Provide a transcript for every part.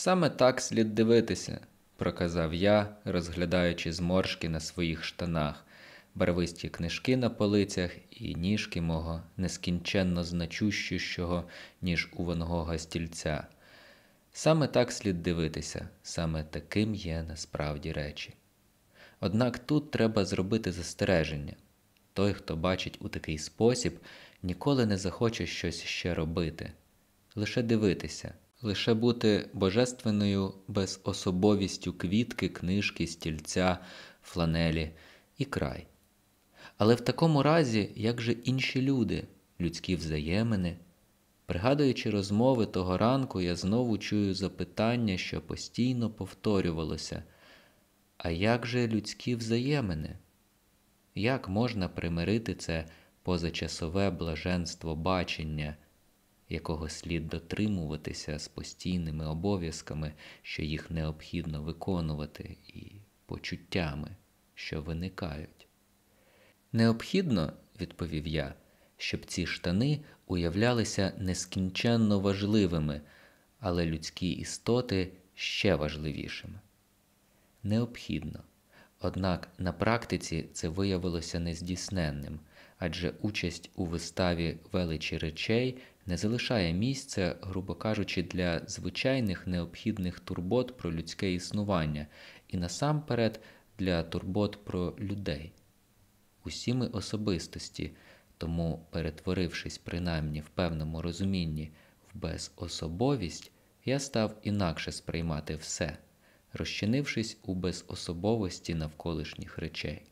Саме так слід дивитися, проказав я, розглядаючи зморшки на своїх штанах, барвисті книжки на полицях і ніжки мого нескінченно значущого, ніж у Ван стільця. Саме так слід дивитися, саме таким є насправді речі. Однак тут треба зробити застереження той, хто бачить у такий спосіб, ніколи не захоче щось ще робити, лише дивитися, лише бути божественною безособовістю квітки, книжки, стільця, фланелі і край. Але в такому разі, як же інші люди, людські взаємини, пригадуючи розмови того ранку, я знову чую запитання, що постійно повторювалося. А як же людські взаємини? Як можна примирити це позачасове блаженство бачення, якого слід дотримуватися з постійними обов'язками, що їх необхідно виконувати, і почуттями, що виникають? Необхідно, відповів я, щоб ці штани уявлялися нескінченно важливими, але людські істоти ще важливішими. Необхідно. Однак на практиці це виявилося нездійсненним, адже участь у виставі величі речей не залишає місця, грубо кажучи, для звичайних необхідних турбот про людське існування і насамперед для турбот про людей. Усі ми особистості, тому, перетворившись принаймні в певному розумінні в безособовість, я став інакше сприймати все розчинившись у безособовості навколишніх речей.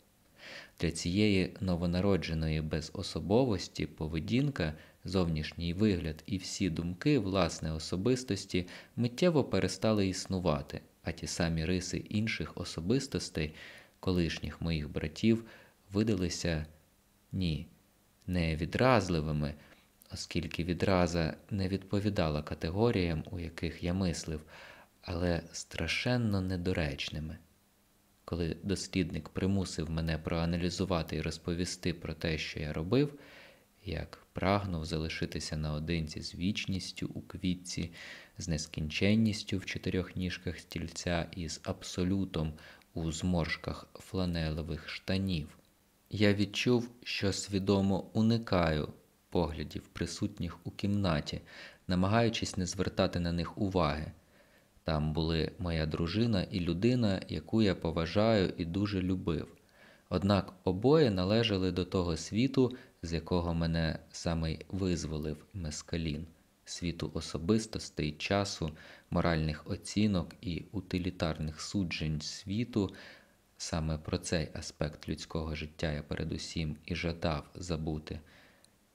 Для цієї новонародженої безособовості поведінка, зовнішній вигляд і всі думки власне особистості миттєво перестали існувати, а ті самі риси інших особистостей, колишніх моїх братів, видалися ні, не відразливими, оскільки відраза не відповідала категоріям, у яких я мислив але страшенно недоречними. Коли дослідник примусив мене проаналізувати і розповісти про те, що я робив, як прагнув залишитися наодинці з вічністю у квітці, з нескінченністю в чотирьох ніжках стільця і з абсолютом у зморшках фланелевих штанів, я відчув, що свідомо уникаю поглядів, присутніх у кімнаті, намагаючись не звертати на них уваги. Там були моя дружина і людина, яку я поважаю і дуже любив. Однак обоє належали до того світу, з якого мене саме визволив Мескалін, світу особистостей, часу, моральних оцінок і утилітарних суджень світу. Саме про цей аспект людського життя я передусім і жадав забути,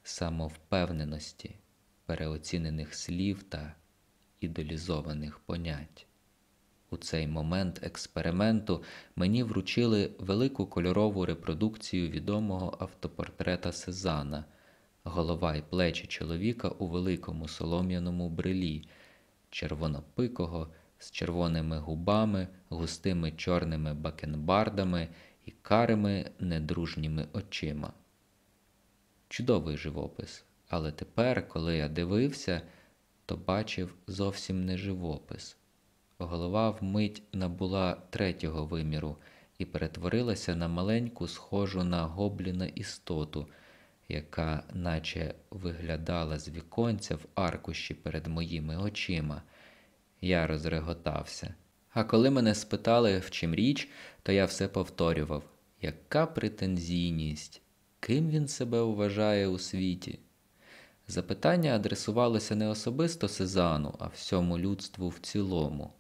самовпевненості, переоцінених слів та ідеалізованих понять. У цей момент експерименту мені вручили велику кольорову репродукцію відомого автопортрета Сезана, голова й плечі чоловіка у великому солом'яному брилі, червонопикого, з червоними губами, густими чорними бакенбардами і карими недружніми очима. Чудовий живопис, але тепер, коли я дивився, то бачив зовсім не живопис. Голова вмить набула третього виміру і перетворилася на маленьку, схожу на гобліна істоту, яка наче виглядала з віконця в аркуші перед моїми очима. Я розреготався. А коли мене спитали, в чим річ, то я все повторював яка претензійність, ким він себе вважає у світі? Запитання адресувалося не особисто Сезану, а всьому людству в цілому.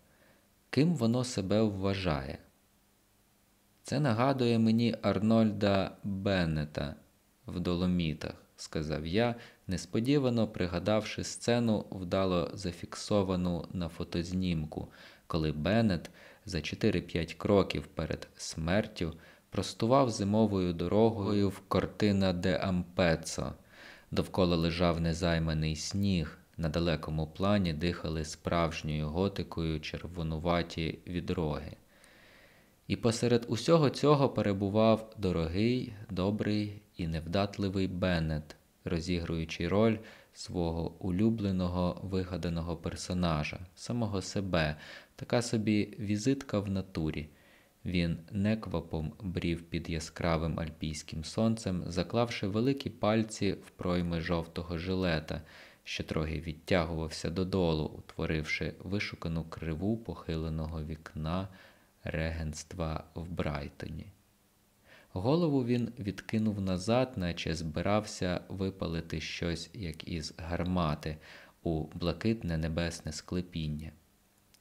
Ким воно себе вважає? Це нагадує мені Арнольда Беннета в доломітах, сказав я, несподівано пригадавши сцену, вдало зафіксовану на фотознімку, коли Беннет за 4-5 кроків перед смертю простував зимовою дорогою в Кортина де Ампецо. Довкола лежав незайманий сніг, на далекому плані дихали справжньою готикою червонуваті відроги. І посеред усього цього перебував дорогий, добрий і невдатливий Беннет, розігруючи роль свого улюбленого вигаданого персонажа, самого себе, така собі візитка в натурі. Він неквапом брів під яскравим альпійським сонцем, заклавши великі пальці в пройми жовтого жилета, що трохи відтягувався додолу, утворивши вишукану криву похиленого вікна регенства в Брайтоні. Голову він відкинув назад, наче збирався випалити щось, як із гармати, у блакитне небесне склепіння.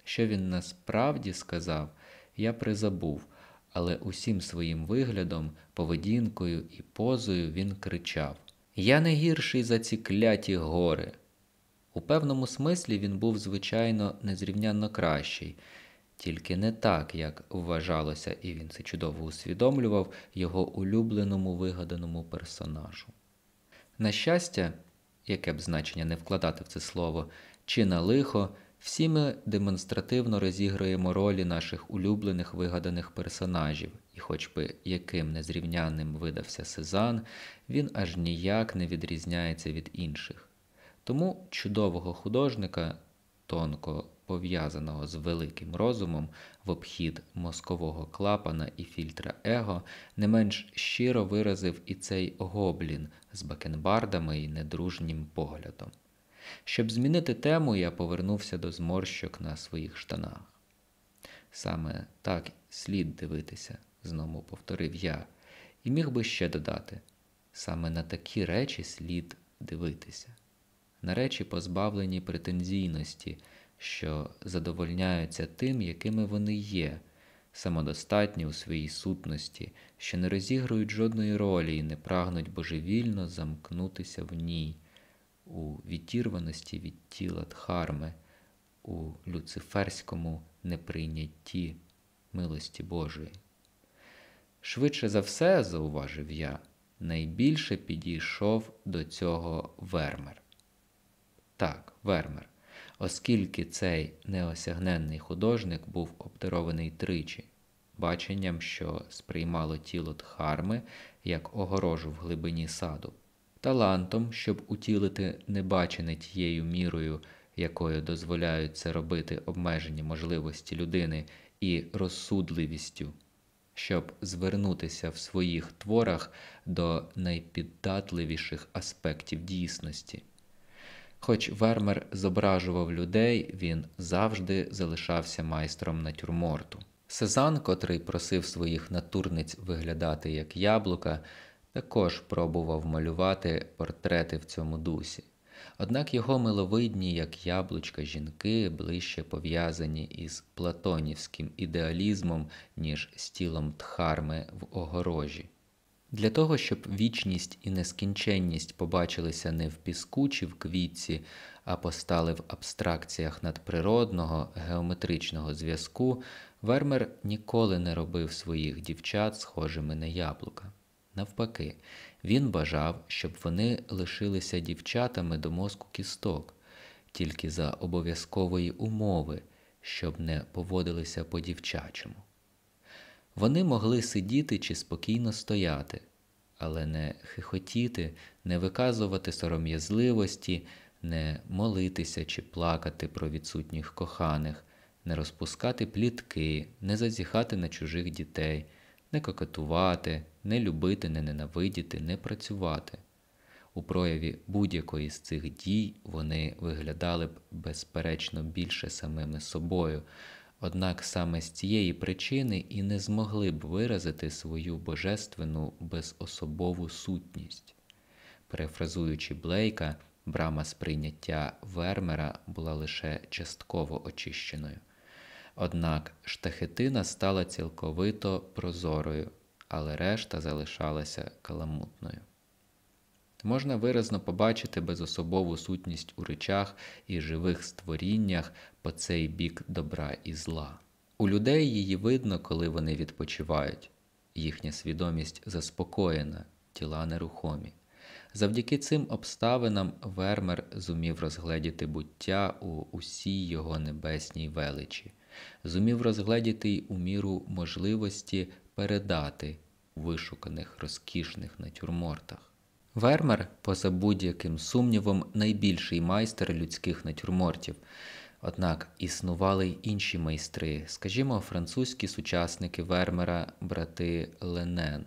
Що він насправді сказав, я призабув, але усім своїм виглядом, поведінкою і позою він кричав Я не гірший за ці кляті гори. У певному смислі він був, звичайно, незрівнянно кращий, тільки не так, як вважалося, і він це чудово усвідомлював його улюбленому вигаданому персонажу. На щастя, яке б значення не вкладати в це слово, чи на лихо, всі ми демонстративно розігруємо ролі наших улюблених вигаданих персонажів, хоч би яким незрівнянним видався Сезан, він аж ніяк не відрізняється від інших. Тому чудового художника, тонко пов'язаного з великим розумом в обхід мозкового клапана і фільтра Его, не менш щиро виразив і цей гоблін з бакенбардами і недружнім поглядом. Щоб змінити тему, я повернувся до зморщок на своїх штанах. Саме так слід дивитися, знову повторив я, і міг би ще додати саме на такі речі слід дивитися, на речі, позбавлені претензійності, що задовольняються тим, якими вони є, самодостатні у своїй сутності, що не розігрують жодної ролі і не прагнуть божевільно замкнутися в ній у відірваності від тіла Дхарми, у люциферському неприйнятті милості Божої. Швидше за все, зауважив я, найбільше підійшов до цього вермер. Так, вермер, оскільки цей неосягненний художник був обдарований тричі, баченням, що сприймало тіло Дхарми як огорожу в глибині саду талантом, щоб утілити небачене тією мірою, якою дозволяють це робити обмежені можливості людини, і розсудливістю, щоб звернутися в своїх творах до найпіддатливіших аспектів дійсності. Хоч Вермер зображував людей, він завжди залишався майстром натюрморту. Сезан, котрий просив своїх натурниць виглядати як яблука, також пробував малювати портрети в цьому дусі. Однак його миловидні, як яблучка жінки, ближче пов'язані із платонівським ідеалізмом, ніж з тілом тхарми в огорожі. Для того, щоб вічність і нескінченність побачилися не в піску чи в квітці, а постали в абстракціях надприродного геометричного зв'язку, Вермер ніколи не робив своїх дівчат схожими на яблука. Навпаки, він бажав, щоб вони лишилися дівчатами до мозку кісток, тільки за обов'язкової умови, щоб не поводилися по дівчачому. Вони могли сидіти чи спокійно стояти, але не хихотіти, не виказувати сором'язливості, не молитися чи плакати про відсутніх коханих, не розпускати плітки, не зазіхати на чужих дітей не кокетувати, не любити, не ненавидіти, не працювати. У прояві будь-якої з цих дій вони виглядали б безперечно більше самими собою, однак саме з цієї причини і не змогли б виразити свою божественну безособову сутність. Перефразуючи Блейка, брама сприйняття Вермера була лише частково очищеною. Однак штахетина стала цілковито прозорою, але решта залишалася каламутною. Можна виразно побачити безособову сутність у речах і живих створіннях по цей бік добра і зла. У людей її видно, коли вони відпочивають, їхня свідомість заспокоєна, тіла нерухомі. Завдяки цим обставинам Вермер зумів розгледіти буття у усій його небесній величі зумів розгледіти й у міру можливості передати у вишуканих розкішних натюрмортах. Вермер, поза будь-яким сумнівом, найбільший майстер людських натюрмортів. Однак існували й інші майстри, скажімо, французькі сучасники Вермера, брати Ленен.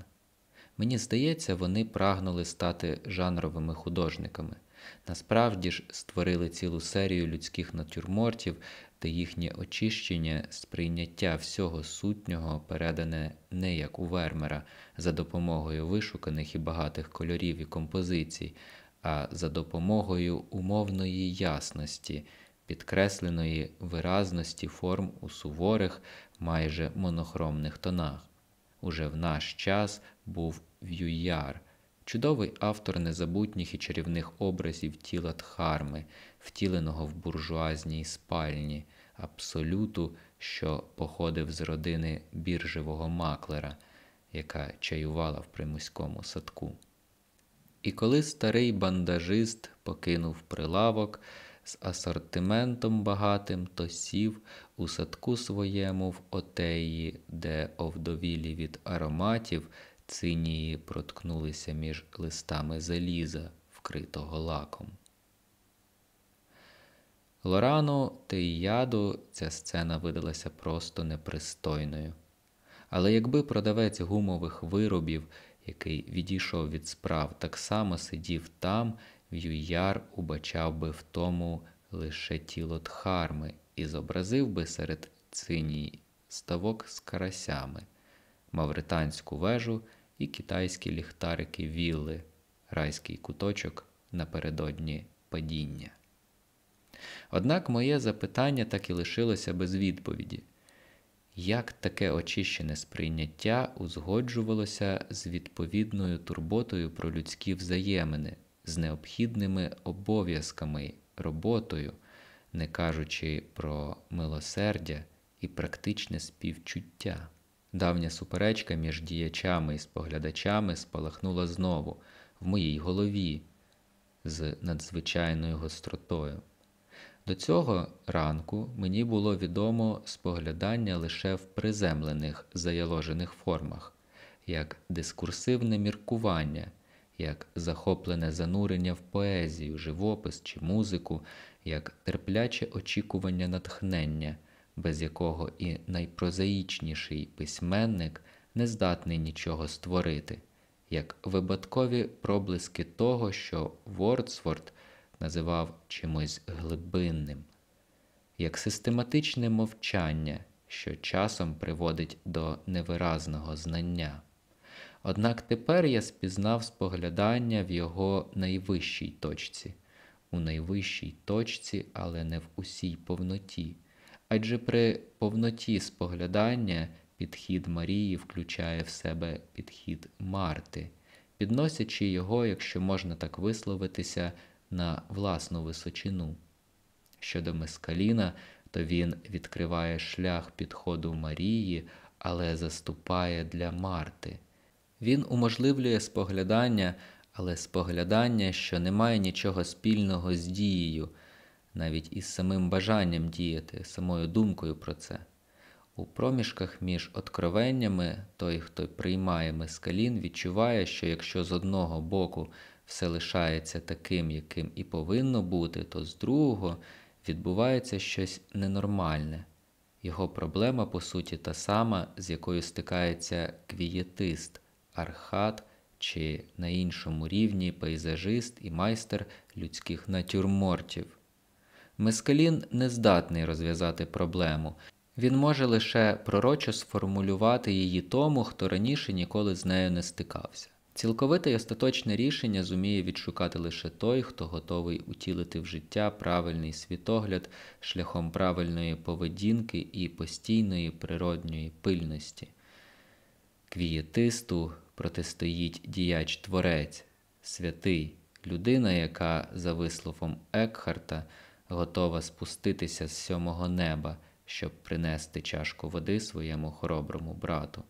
Мені здається, вони прагнули стати жанровими художниками. Насправді ж створили цілу серію людських натюрмортів, де їхнє очищення, сприйняття всього сутнього передане не як у Вермера за допомогою вишуканих і багатих кольорів і композицій, а за допомогою умовної ясності, підкресленої виразності форм у суворих, майже монохромних тонах. Уже в наш час був В'юяр, чудовий автор незабутніх і чарівних образів тіла Дхарми, втіленого в буржуазній спальні, абсолюту, що походив з родини біржевого маклера, яка чаювала в примуському садку. І коли старий бандажист покинув прилавок з асортиментом багатим, то сів у садку своєму в отеї, де овдовілі від ароматів цинії проткнулися між листами заліза, вкритого лаком. Лорану Теїяду ця сцена видалася просто непристойною. Але якби продавець гумових виробів, який відійшов від справ, так само сидів там, В'юяр убачав би в тому лише тіло Дхарми і зобразив би серед циній ставок з карасями, мавританську вежу і китайські ліхтарики вілли, райський куточок напередодні падіння. Однак моє запитання так і лишилося без відповіді. Як таке очищене сприйняття узгоджувалося з відповідною турботою про людські взаємини, з необхідними обов'язками, роботою, не кажучи про милосердя і практичне співчуття? Давня суперечка між діячами і споглядачами спалахнула знову в моїй голові з надзвичайною гостротою. До цього ранку мені було відомо споглядання лише в приземлених заяложених формах, як дискурсивне міркування, як захоплене занурення в поезію, живопис чи музику, як терпляче очікування натхнення, без якого і найпрозаїчніший письменник не здатний нічого створити, як випадкові проблиски того, що Вордсворт називав чимось глибинним, як систематичне мовчання, що часом приводить до невиразного знання. Однак тепер я спізнав споглядання в його найвищій точці, у найвищій точці, але не в усій повноті. Адже при повноті споглядання підхід Марії включає в себе підхід Марти, підносячи його, якщо можна так висловитися, на власну височину. Щодо Мескаліна, то він відкриває шлях підходу Марії, але заступає для Марти. Він уможливлює споглядання, але споглядання, що не має нічого спільного з дією, навіть із самим бажанням діяти, самою думкою про це. У проміжках між откровеннями той, хто приймає мескалін, відчуває, що якщо з одного боку все лишається таким, яким і повинно бути, то з другого відбувається щось ненормальне. Його проблема, по суті, та сама, з якою стикається квієтист, архат чи на іншому рівні пейзажист і майстер людських натюрмортів. Мескалін не здатний розв'язати проблему. Він може лише пророчо сформулювати її тому, хто раніше ніколи з нею не стикався. Цілковите й остаточне рішення зуміє відшукати лише той, хто готовий утілити в життя правильний світогляд шляхом правильної поведінки і постійної природньої пильності. Квієтисту протистоїть діяч творець, святий, людина, яка, за висловом Екхарта, готова спуститися з сьомого неба, щоб принести чашку води своєму хороброму брату.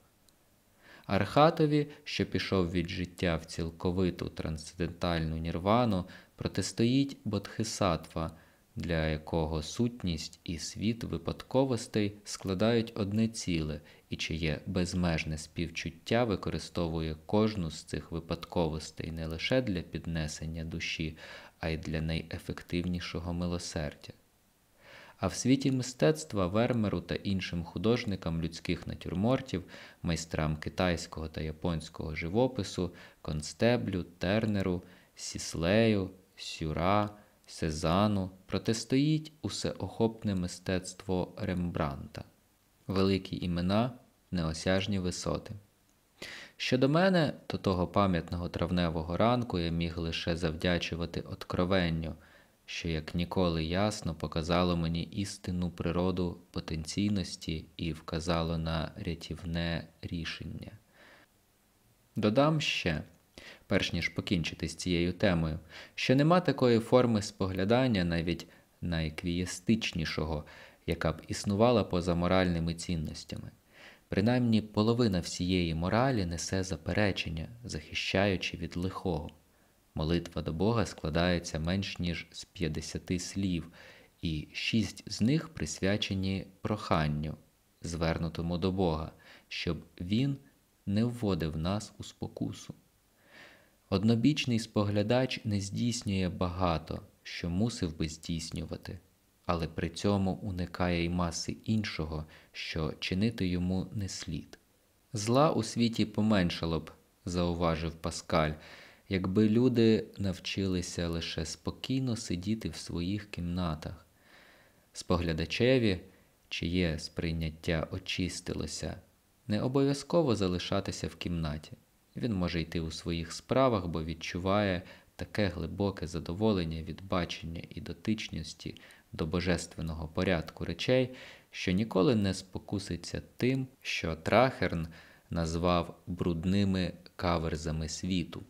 Архатові, що пішов від життя в цілковиту трансцендентальну нірвану, протистоїть Бодхисатва, для якого сутність і світ випадковостей складають одне ціле, і чиє безмежне співчуття використовує кожну з цих випадковостей не лише для піднесення душі, а й для найефективнішого милосердя. А в світі мистецтва Вермеру та іншим художникам людських натюрмортів, майстрам китайського та японського живопису, констеблю, тернеру, сіслею, сюра, сезану протистоїть усеохопне мистецтво Рембранта, великі імена, неосяжні висоти. Щодо мене, то того пам'ятного травневого ранку я міг лише завдячувати откровенню що як ніколи ясно показало мені істинну природу потенційності і вказало на рятівне рішення. Додам ще, перш ніж покінчити з цією темою, що нема такої форми споглядання навіть найквієстичнішого, яка б існувала поза моральними цінностями. Принаймні половина всієї моралі несе заперечення, захищаючи від лихого. Молитва до Бога складається менш ніж з 50 слів, і шість з них присвячені проханню, звернутому до Бога, щоб Він не вводив нас у спокусу. Однобічний споглядач не здійснює багато, що мусив би здійснювати, але при цьому уникає й маси іншого, що чинити йому не слід. Зла у світі поменшало б, зауважив Паскаль якби люди навчилися лише спокійно сидіти в своїх кімнатах, споглядачеві, чиє сприйняття очистилося, не обов'язково залишатися в кімнаті. Він може йти у своїх справах, бо відчуває таке глибоке задоволення від бачення і дотичності до божественного порядку речей, що ніколи не спокуситься тим, що Трахерн назвав брудними каверзами світу.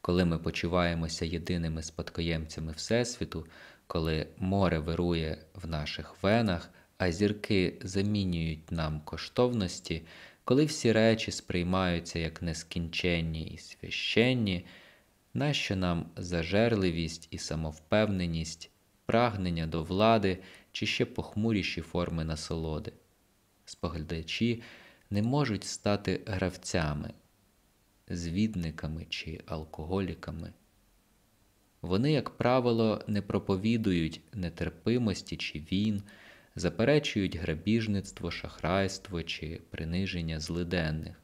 Коли ми почуваємося єдиними спадкоємцями Всесвіту, коли море вирує в наших венах, а зірки замінюють нам коштовності, коли всі речі сприймаються як нескінченні і священні, нащо нам зажерливість і самовпевненість, прагнення до влади чи ще похмуріші форми насолоди? Споглядачі не можуть стати гравцями, звідниками чи алкоголіками. Вони, як правило, не проповідують нетерпимості чи війн, заперечують грабіжництво, шахрайство чи приниження злиденних.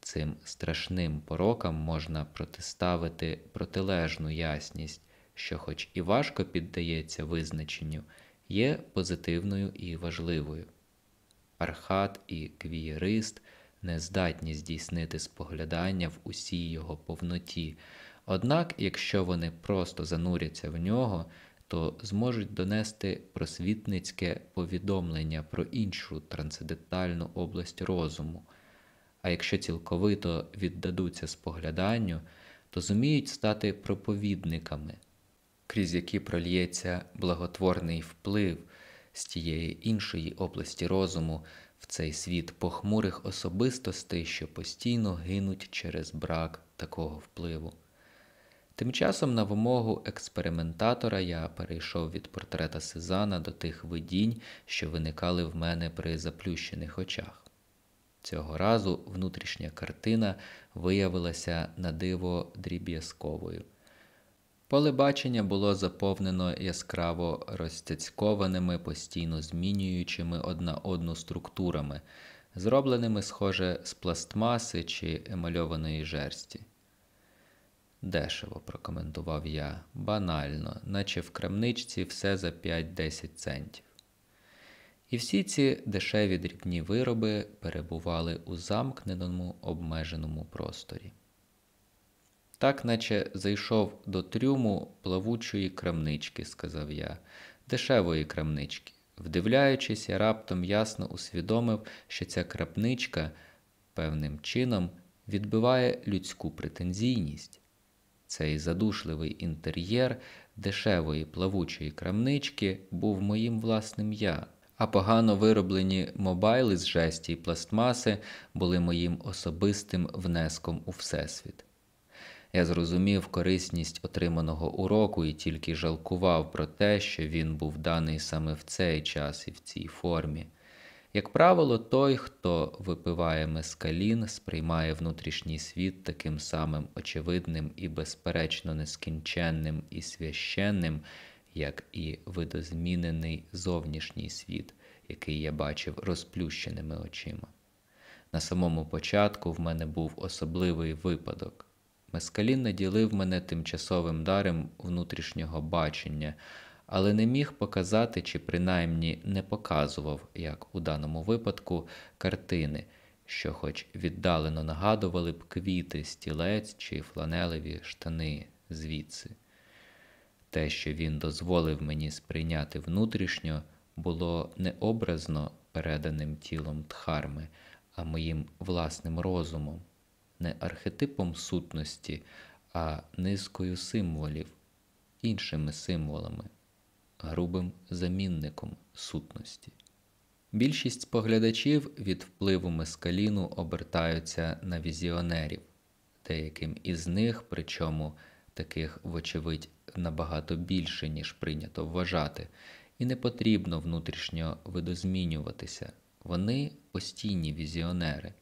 Цим страшним порокам можна протиставити протилежну ясність, що, хоч і важко піддається визначенню, є позитивною і важливою. Архат і квієрист – не здатні здійснити споглядання в усій його повноті. Однак, якщо вони просто зануряться в нього, то зможуть донести просвітницьке повідомлення про іншу трансцендентальну область розуму. А якщо цілковито віддадуться спогляданню, то зуміють стати проповідниками, крізь які прольється благотворний вплив з тієї іншої області розуму в цей світ похмурих особистостей, що постійно гинуть через брак такого впливу. Тим часом, на вимогу експериментатора, я перейшов від портрета Сезана до тих видінь, що виникали в мене при заплющених очах. Цього разу внутрішня картина виявилася на диво дріб'язковою. Поле бачення було заповнено яскраво розцяцькованими, постійно змінюючими одна одну структурами, зробленими, схоже, з пластмаси чи емальованої жерсті. Дешево, прокоментував я, банально, наче в крамничці все за 5-10 центів. І всі ці дешеві дрібні вироби перебували у замкненому обмеженому просторі так наче зайшов до трюму плавучої крамнички, сказав я, дешевої крамнички. Вдивляючись, я раптом ясно усвідомив, що ця крапничка певним чином відбиває людську претензійність. Цей задушливий інтер'єр дешевої плавучої крамнички був моїм власним я, а погано вироблені мобайли з жесті й пластмаси були моїм особистим внеском у Всесвіт. Я зрозумів корисність отриманого уроку і тільки жалкував про те, що він був даний саме в цей час і в цій формі. Як правило, той, хто випиває мескалін, сприймає внутрішній світ таким самим очевидним і безперечно нескінченним і священним, як і видозмінений зовнішній світ, який я бачив розплющеними очима. На самому початку в мене був особливий випадок. Мескалін наділив мене тимчасовим даром внутрішнього бачення, але не міг показати чи принаймні не показував, як у даному випадку, картини, що, хоч віддалено нагадували б квіти, стілець чи фланелеві штани звідси. Те, що він дозволив мені сприйняти внутрішньо, було не образно переданим тілом Дхарми, а моїм власним розумом, не архетипом сутності, а низкою символів, іншими символами, грубим замінником сутності. Більшість споглядачів від впливу мескаліну обертаються на візіонерів, деяким із них, причому таких, вочевидь, набагато більше, ніж прийнято вважати, і не потрібно внутрішньо видозмінюватися. Вони постійні візіонери.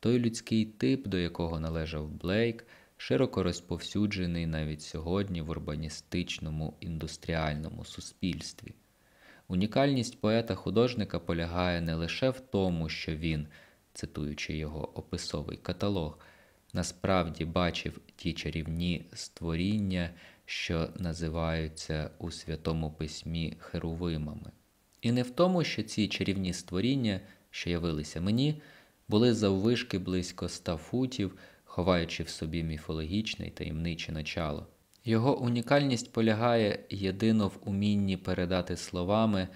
Той людський тип, до якого належав Блейк, широко розповсюджений навіть сьогодні в урбаністичному індустріальному суспільстві. Унікальність поета-художника полягає не лише в тому, що він, цитуючи його описовий каталог, насправді бачив ті чарівні створіння, що називаються у Святому Письмі Херувимами. І не в тому, що ці чарівні створіння, що явилися мені, були заввишки близько ста футів, ховаючи в собі міфологічне й таємниче начало. Його унікальність полягає єдино в умінні передати словами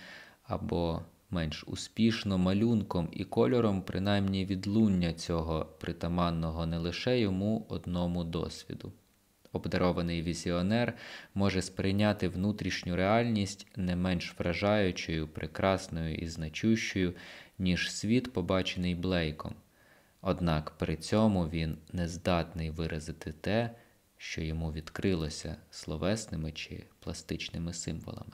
або менш успішно малюнком і кольором, принаймні відлуння цього притаманного не лише йому одному досвіду. Обдарований візіонер може сприйняти внутрішню реальність не менш вражаючою, прекрасною і значущою, ніж світ, побачений Блейком. Однак при цьому він не здатний виразити те, що йому відкрилося словесними чи пластичними символами.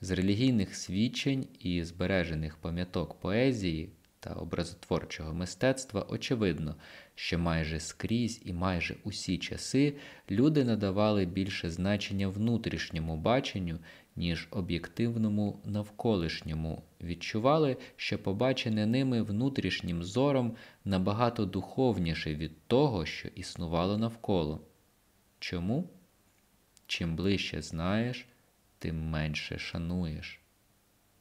З релігійних свідчень і збережених пам'яток поезії та образотворчого мистецтва очевидно, що майже скрізь і майже усі часи люди надавали більше значення внутрішньому баченню, ніж об'єктивному навколишньому, відчували, що побачене ними внутрішнім зором набагато духовніше від того, що існувало навколо. Чому? Чим ближче знаєш, тим менше шануєш.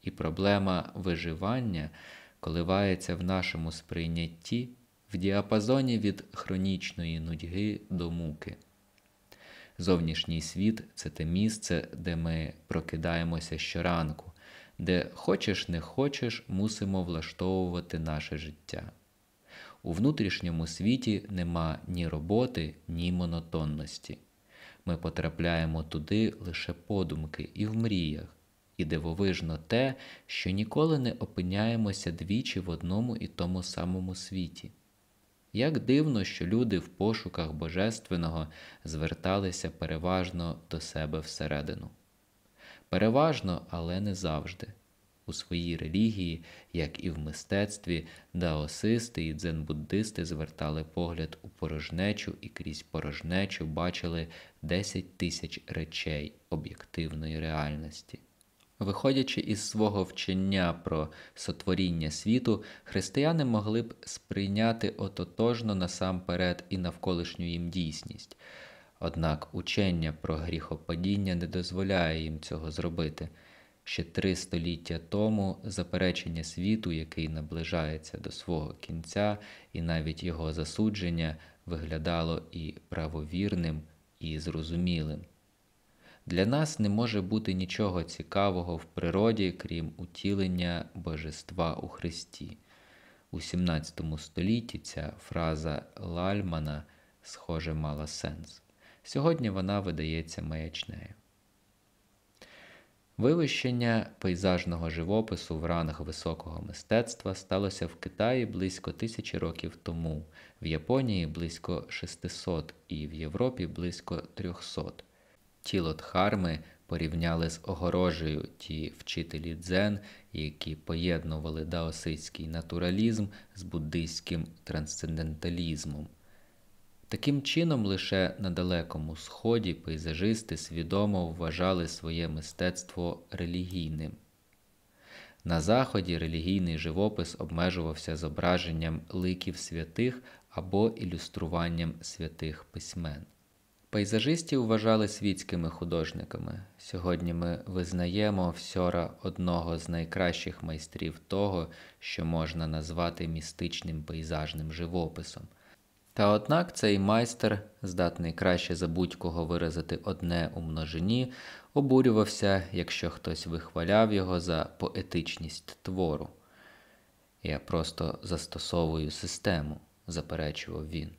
І проблема виживання коливається в нашому сприйнятті в діапазоні від хронічної нудьги до муки. Зовнішній світ це те місце, де ми прокидаємося щоранку, де хочеш не хочеш, мусимо влаштовувати наше життя. У внутрішньому світі нема ні роботи, ні монотонності. Ми потрапляємо туди лише подумки і в мріях, і дивовижно те, що ніколи не опиняємося двічі в одному і тому самому світі. Як дивно, що люди в пошуках Божественного зверталися переважно до себе всередину. Переважно, але не завжди. У своїй релігії, як і в мистецтві, даосисти і дзен-буддисти звертали погляд у порожнечу і крізь порожнечу бачили 10 тисяч речей об'єктивної реальності. Виходячи із свого вчення про сотворіння світу, християни могли б сприйняти ототожно насамперед і навколишню їм дійсність. Однак учення про гріхопадіння не дозволяє їм цього зробити. Ще три століття тому заперечення світу, який наближається до свого кінця, і навіть його засудження виглядало і правовірним, і зрозумілим. Для нас не може бути нічого цікавого в природі, крім утілення божества у Христі. У 17 столітті ця фраза Лальмана, схоже, мала сенс. Сьогодні вона видається маячнею. Вивищення пейзажного живопису в ранах високого мистецтва сталося в Китаї близько тисячі років тому, в Японії близько 600 і в Європі близько 300. Тіло Дхарми порівняли з огорожею ті вчителі дзен, які поєднували даосистський натуралізм з буддийським трансценденталізмом. Таким чином, лише на Далекому Сході пейзажисти свідомо вважали своє мистецтво релігійним. На Заході релігійний живопис обмежувався зображенням ликів святих або ілюструванням святих письмен. Пейзажистів вважали світськими художниками. Сьогодні ми визнаємо всьора одного з найкращих майстрів того, що можна назвати містичним пейзажним живописом. Та однак цей майстер, здатний краще за будь-кого виразити одне у множині, обурювався, якщо хтось вихваляв його за поетичність твору. Я просто застосовую систему, заперечував він.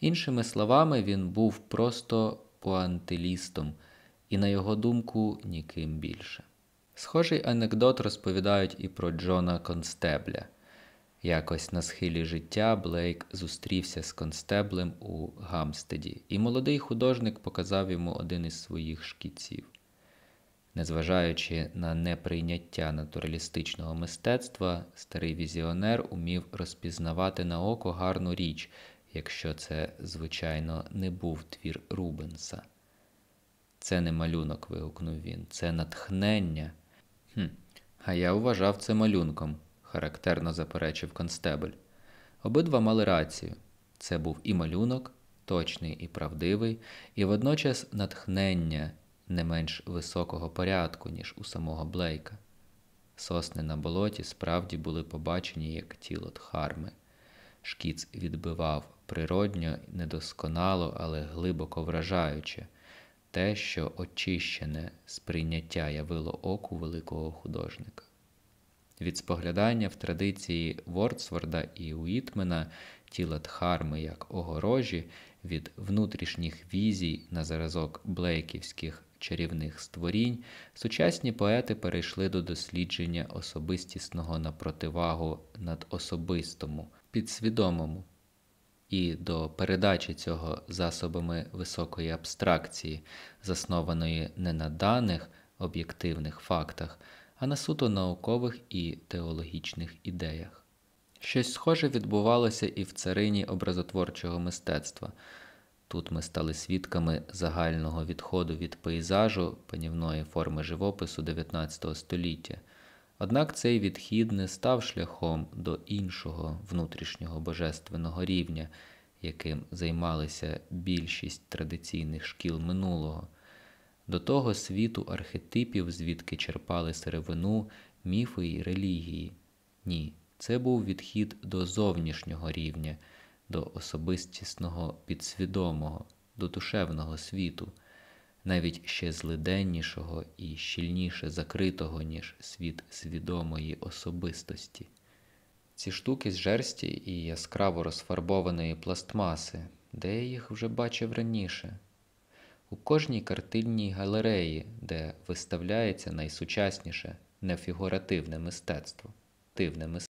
Іншими словами, він був просто пуантилістом і, на його думку, ніким більше. Схожий анекдот розповідають і про Джона Констебля. Якось на схилі життя Блейк зустрівся з констеблем у Гамстеді, і молодий художник показав йому один із своїх шкіців. Незважаючи на неприйняття натуралістичного мистецтва, старий візіонер умів розпізнавати на око гарну річ, якщо це, звичайно, не був твір Рубенса. Це не малюнок, вигукнув він, це натхнення. «Хм, А я вважав це малюнком, характерно заперечив констебель. Обидва мали рацію. Це був і малюнок, точний і правдивий, і водночас натхнення не менш високого порядку, ніж у самого Блейка. Сосни на болоті справді були побачені як тіло Дхарми. Шкіц відбивав природньо, недосконало, але глибоко вражаюче те, що очищене сприйняття явило оку великого художника. Від споглядання в традиції Вордсворда і Уітмена тіла Дхарми як огорожі, від внутрішніх візій на зразок блейківських чарівних створінь, сучасні поети перейшли до дослідження особистісного на противагу надособистому, підсвідомому і до передачі цього засобами високої абстракції, заснованої не на даних об'єктивних фактах, а на суто наукових і теологічних ідеях. Щось схоже відбувалося і в царині образотворчого мистецтва. Тут ми стали свідками загального відходу від пейзажу панівної форми живопису XIX століття. Однак цей відхід не став шляхом до іншого внутрішнього божественного рівня, яким займалися більшість традиційних шкіл минулого, до того світу архетипів, звідки черпали сировину, міфи і релігії. Ні, це був відхід до зовнішнього рівня, до особистісного підсвідомого, до душевного світу навіть ще злиденнішого і щільніше закритого, ніж світ свідомої особистості. Ці штуки з жерсті і яскраво розфарбованої пластмаси, де я їх вже бачив раніше. У кожній картинній галереї, де виставляється найсучасніше нефігуративне мистецтво, тивне мистецтво.